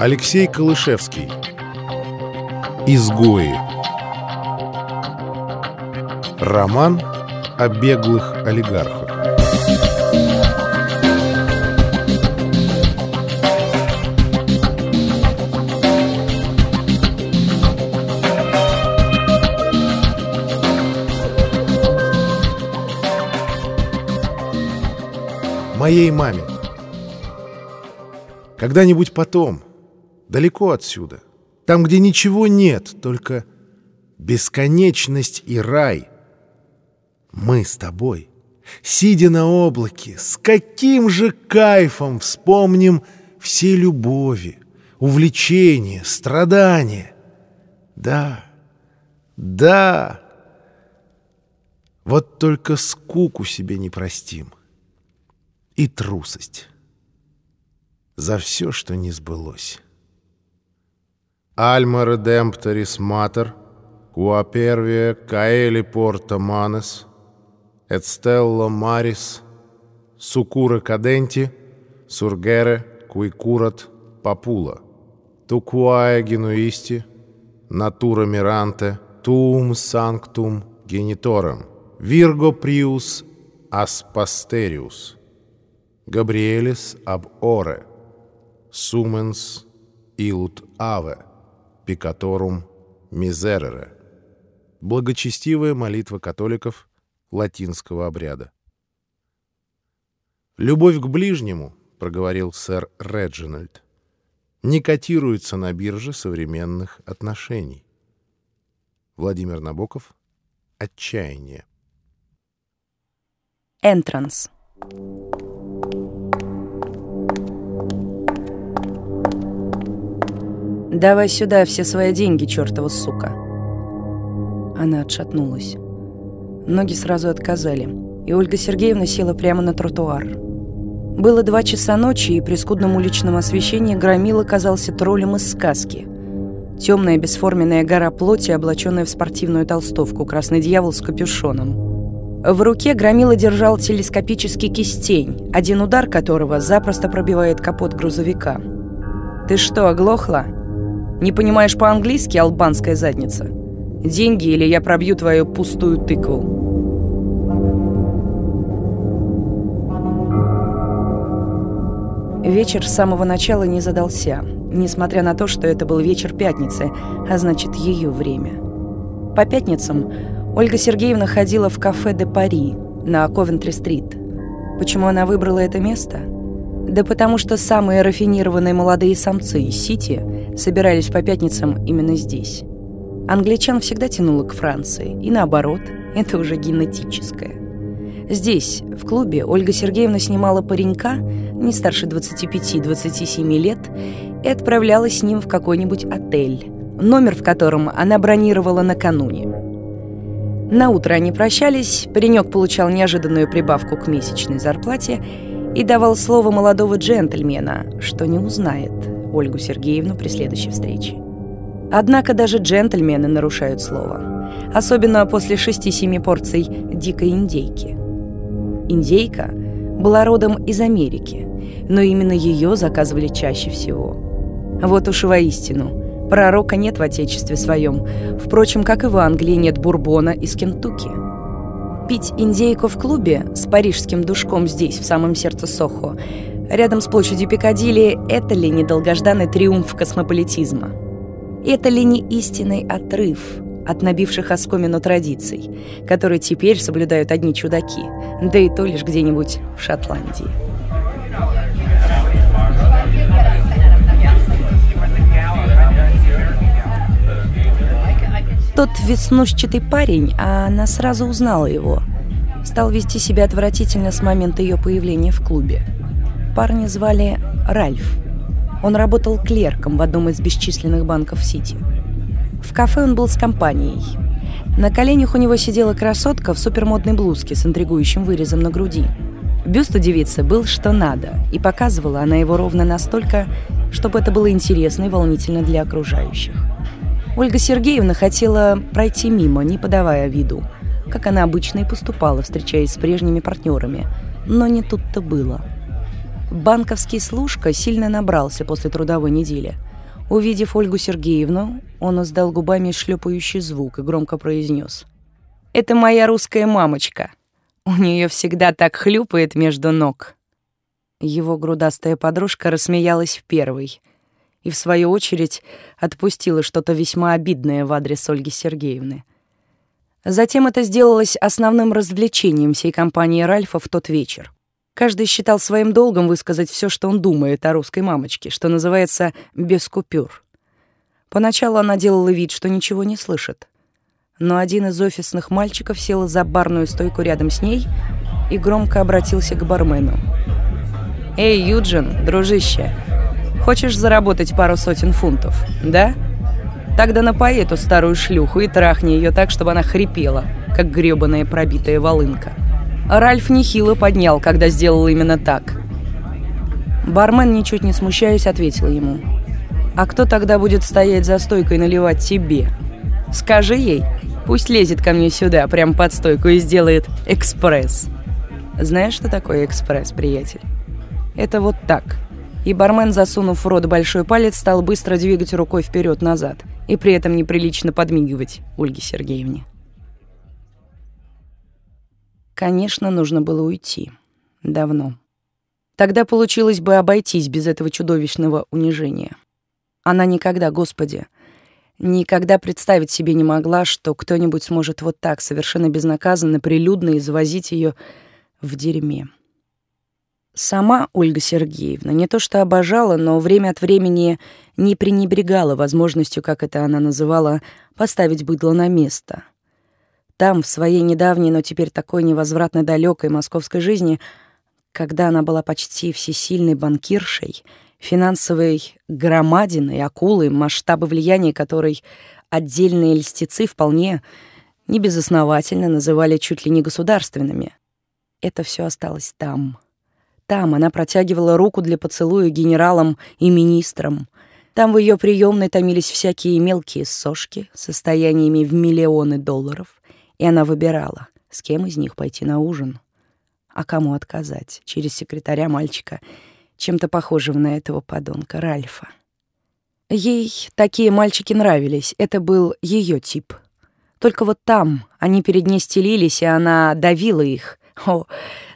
Алексей Калышевский. Изгои. Роман о беглых олигархах. Моей маме. Когда-нибудь потом, далеко отсюда, там, где ничего нет, только бесконечность и рай, мы с тобой, сидя на облаке, с каким же кайфом вспомним все любови, увлечения, страдания. Да, да, вот только скуку себе не простим и трусость за все, что не сбылось. Альма редемпторис матер, куа первия каэли порта манес, et stella maris, sucura cadenti, surgere, cui curat papula, tu quae genuisti, natura mirante, tuum sanctum genitorem, virgo prius aspasterius, Gabrielis ab ore, picatorum miserere. Благочестивая молитва католиков латинского обряда. «Любовь к ближнему», — проговорил сэр Реджинальд, — «не котируется на бирже современных отношений». Владимир Набоков «Отчаяние». Энтранс. «Давай сюда все свои деньги, чертова сука!» Она отшатнулась. Ноги сразу отказали, и Ольга Сергеевна села прямо на тротуар. Было два часа ночи, и при скудном уличном освещении Громила казался троллем из сказки. Темная бесформенная гора плоти, облаченная в спортивную толстовку, красный дьявол с капюшоном. В руке Громила держал телескопический кистень, один удар которого запросто пробивает капот грузовика. «Ты что, оглохла? Не понимаешь по-английски, албанская задница? Деньги или я пробью твою пустую тыкву?» Вечер с самого начала не задался, несмотря на то, что это был вечер пятницы, а значит, ее время. По пятницам Ольга Сергеевна ходила в кафе «Де Пари» на Ковентри-стрит. Почему она выбрала это место? Да потому что самые рафинированные молодые самцы из Сити собирались по пятницам именно здесь. Англичан всегда тянуло к Франции, и наоборот, это уже генетическое. Здесь, в клубе, Ольга Сергеевна снимала паренька, не старше 25-27 лет, и отправлялась с ним в какой-нибудь отель, номер в котором она бронировала накануне. На утро они прощались, паренек получал неожиданную прибавку к месячной зарплате и давал слово молодого джентльмена, что не узнает Ольгу Сергеевну при следующей встрече. Однако даже джентльмены нарушают слово, особенно после шести-семи порций дикой индейки – Индейка была родом из Америки, но именно ее заказывали чаще всего. Вот уж воистину, пророка нет в отечестве своем, впрочем, как и в Англии нет бурбона из Кентукки. Пить индейку в клубе с парижским душком здесь, в самом сердце Сохо, рядом с площадью Пикадилли, это ли не долгожданный триумф космополитизма? Это ли не истинный отрыв от набивших оскомину традиций, которые теперь соблюдают одни чудаки, да и то лишь где-нибудь в Шотландии. Тот веснушчатый парень, а она сразу узнала его, стал вести себя отвратительно с момента ее появления в клубе. Парня звали Ральф. Он работал клерком в одном из бесчисленных банков Сити. В кафе он был с компанией. На коленях у него сидела красотка в супермодной блузке с интригующим вырезом на груди. Бюст у девицы был что надо, и показывала она его ровно настолько, чтобы это было интересно и волнительно для окружающих. Ольга Сергеевна хотела пройти мимо, не подавая виду, как она обычно и поступала, встречаясь с прежними партнерами, но не тут-то было. Банковский служка сильно набрался после трудовой недели. Увидев Ольгу Сергеевну, он издал губами шлепающий звук и громко произнес: «Это моя русская мамочка. У нее всегда так хлюпает между ног». Его грудастая подружка рассмеялась в первый и, в свою очередь, отпустила что-то весьма обидное в адрес Ольги Сергеевны. Затем это сделалось основным развлечением всей компании Ральфа в тот вечер. Каждый считал своим долгом высказать все, что он думает о русской мамочке, что называется «без купюр». Поначалу она делала вид, что ничего не слышит. Но один из офисных мальчиков сел за барную стойку рядом с ней и громко обратился к бармену. «Эй, Юджин, дружище, хочешь заработать пару сотен фунтов, да?» Тогда напои эту старую шлюху и трахни ее так, чтобы она хрипела, как грёбаная пробитая волынка. Ральф нехило поднял, когда сделал именно так. Бармен, ничуть не смущаясь, ответил ему. «А кто тогда будет стоять за стойкой наливать тебе? Скажи ей, пусть лезет ко мне сюда, прям под стойку, и сделает экспресс». Знаешь, что такое экспресс, приятель? Это вот так. И бармен, засунув в рот большой палец, стал быстро двигать рукой вперед назад и при этом неприлично подмигивать Ольге Сергеевне. Конечно, нужно было уйти. Давно. Тогда получилось бы обойтись без этого чудовищного унижения. Она никогда, Господи, никогда представить себе не могла, что кто-нибудь сможет вот так совершенно безнаказанно, прилюдно извозить ее в дерьме. Сама Ольга Сергеевна не то что обожала, но время от времени не пренебрегала возможностью, как это она называла, поставить быдло на место. Там, в своей недавней, но теперь такой невозвратно далекой московской жизни, когда она была почти всесильной банкиршей, финансовой громадиной, акулой, масштабы влияния которой отдельные льстецы вполне небезосновательно называли чуть ли не государственными. Это все осталось там — там она протягивала руку для поцелуя генералам и министрам. Там в ее приемной томились всякие мелкие сошки с состояниями в миллионы долларов. И она выбирала, с кем из них пойти на ужин. А кому отказать через секретаря мальчика, чем-то похожего на этого подонка Ральфа. Ей такие мальчики нравились, это был ее тип. Только вот там они перед ней стелились, и она давила их. О,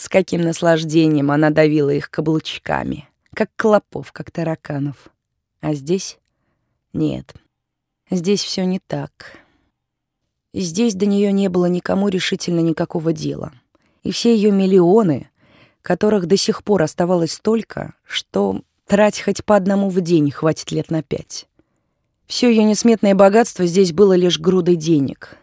с каким наслаждением она давила их каблучками, как клопов, как тараканов. А здесь? Нет. Здесь все не так. Здесь до нее не было никому решительно никакого дела. И все ее миллионы, которых до сих пор оставалось столько, что трать хоть по одному в день хватит лет на пять. Все ее несметное богатство здесь было лишь грудой денег.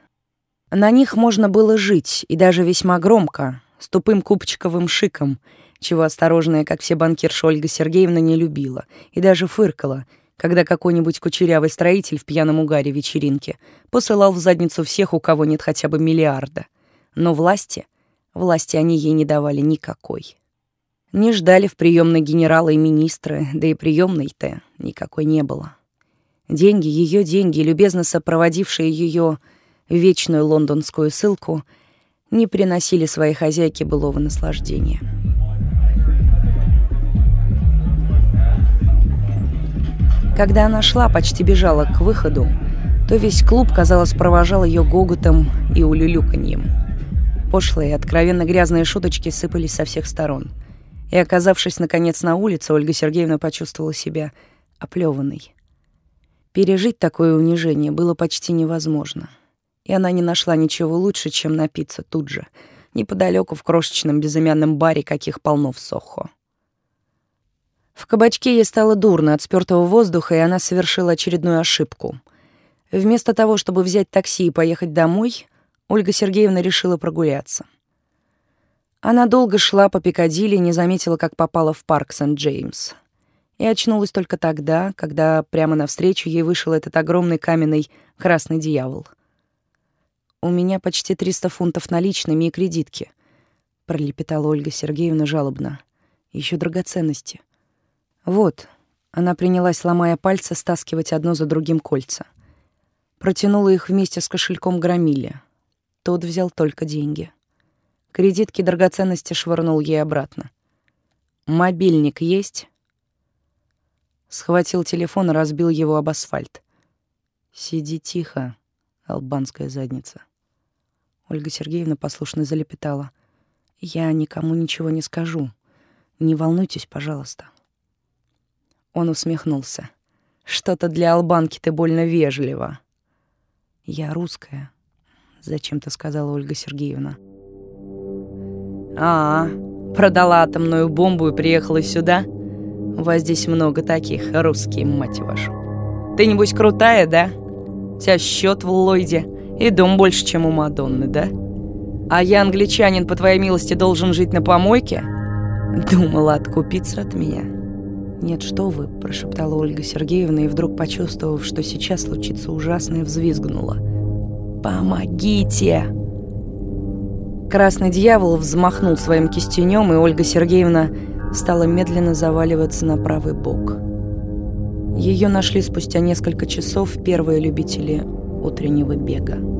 На них можно было жить, и даже весьма громко, с тупым купчиковым шиком, чего осторожная, как все банкирша Ольга Сергеевна, не любила, и даже фыркала, когда какой-нибудь кучерявый строитель в пьяном угаре вечеринки посылал в задницу всех, у кого нет хотя бы миллиарда. Но власти, власти они ей не давали никакой. Не ждали в приемной генерала и министра, да и приемной-то никакой не было. Деньги, ее деньги, любезно сопроводившие ее вечную лондонскую ссылку — не приносили своей хозяйке былого наслаждения. Когда она шла, почти бежала к выходу, то весь клуб, казалось, провожал ее гоготом и улюлюканьем. Пошлые, откровенно грязные шуточки сыпались со всех сторон. И, оказавшись, наконец, на улице, Ольга Сергеевна почувствовала себя оплеванной. Пережить такое унижение было почти невозможно и она не нашла ничего лучше, чем напиться тут же, неподалеку в крошечном безымянном баре, каких полно в Сохо. В кабачке ей стало дурно от спёртого воздуха, и она совершила очередную ошибку. Вместо того, чтобы взять такси и поехать домой, Ольга Сергеевна решила прогуляться. Она долго шла по Пикадилли, не заметила, как попала в парк Сент-Джеймс. И очнулась только тогда, когда прямо навстречу ей вышел этот огромный каменный красный дьявол — у меня почти 300 фунтов наличными и кредитки», — пролепетала Ольга Сергеевна жалобно. Еще драгоценности». «Вот». Она принялась, ломая пальцы, стаскивать одно за другим кольца. Протянула их вместе с кошельком громили. Тот взял только деньги. Кредитки драгоценности швырнул ей обратно. Мобильник есть?» Схватил телефон и разбил его об асфальт. «Сиди тихо, албанская задница». Ольга Сергеевна послушно залепетала. «Я никому ничего не скажу. Не волнуйтесь, пожалуйста». Он усмехнулся. «Что-то для албанки ты больно вежливо». «Я русская», — зачем-то сказала Ольга Сергеевна. «А, продала атомную бомбу и приехала сюда? У вас здесь много таких, русские, мать вашу. Ты, небось, крутая, да? Тебя счет в Ллойде и дом больше, чем у Мадонны, да? А я, англичанин, по твоей милости, должен жить на помойке? Думала откупиться от меня». «Нет, что вы», — прошептала Ольга Сергеевна и вдруг, почувствовав, что сейчас случится ужасное, взвизгнула. «Помогите!» Красный дьявол взмахнул своим кистенем, и Ольга Сергеевна стала медленно заваливаться на правый бок. Ее нашли спустя несколько часов первые любители утреннего бега.